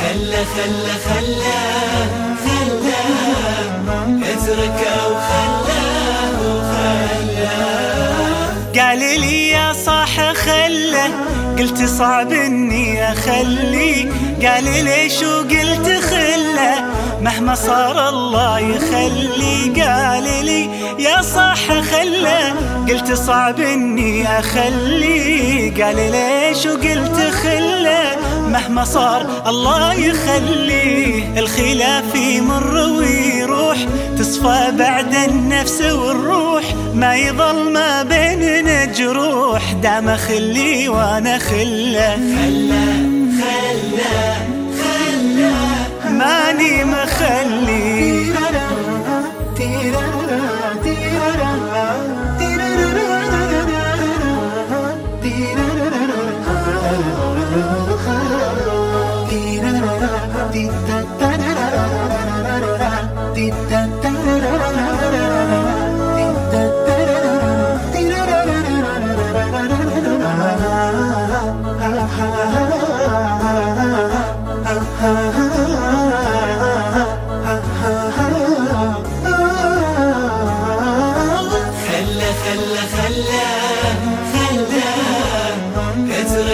خله خله خله خله اتركه وخله وخله قال لي يا صاح خله قلت صعب إني أخلي. قال ليش وقلت خله؟ مهما صار الله يخلي. قال لي يا صاح خله. قلت صعب إني أخلي. قال ليش وقلت خله؟ مهما صار الله يخليه الخلاف يمر ويروح تصفى بعد النفس والروح. ما يظل ما بيننا جروح دام خلي وأنا خله. خله خله خله ماني مخلي. خله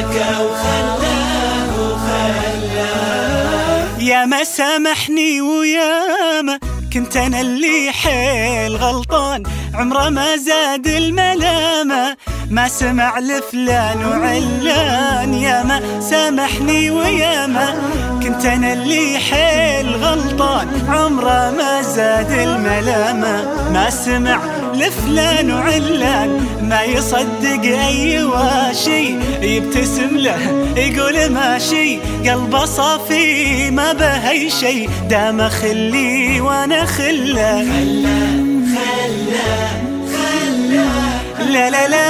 اتركه وخله وخله يا ما سامحني ويا ما كنت أنا اللي حيل غلطان. عمره ما زاد الملامة. ما سمع لفلان وعلان يا ما سامحني ويا ما كنت أنا اللي حيل غلطان عمره ما زاد الملامة ما سمع لفلان وعلان ما يصدق أي واشي. يبتسم له يقول ماشي قلبه صافي ما بهي شي. دام خلي وأنا خله. خله خله لا لا لا.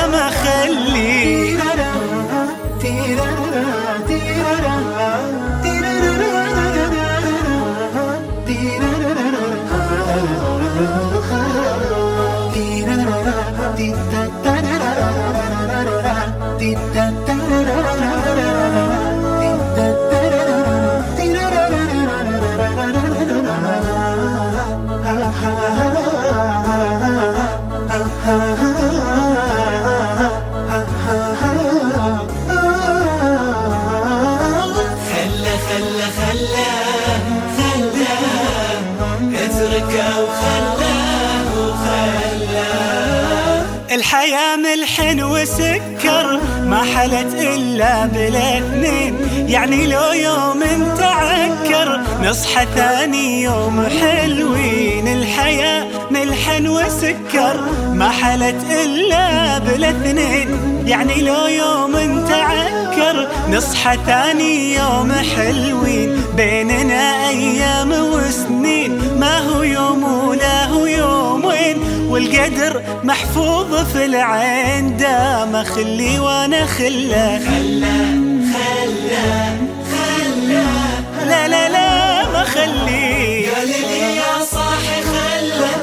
خله الحياة ملح وسكر ما حلت إلا بالاثنين يعني لو يوم تعكر نصحى ثاني يوم حلوين. الحياة ملح وسكر ما حلت إلا بالاثنين يعني لو يوم تعكر نصحى ثاني يوم حلوين. بيننا أيام وسنين ما هو والقدر محفوظ في العين. دام خلي وأنا خله. خله خله لا لا لا ما خلي. قال لي يا صاحي خله.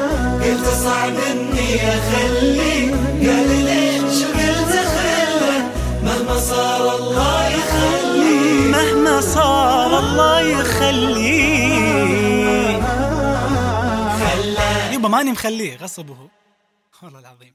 قلت صعب إني أخلي. قال ليش قلت خله؟ مهما صار الله يخلي. مهما صار الله يخلي. ماني مخليه غصبه. والله العظيم.